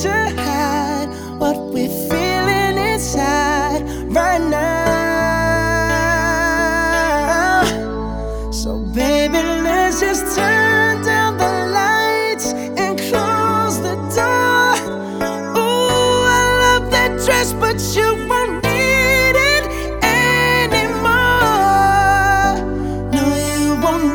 to hide what we're feeling inside right now. So, baby, let's just turn down the lights and close the door. Ooh, I love that dress, but you won't need it anymore. No, you won't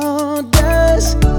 does.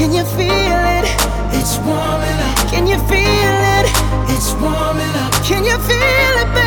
Can you feel it? It's warming up. Can you feel it? It's warming up. Can you feel it?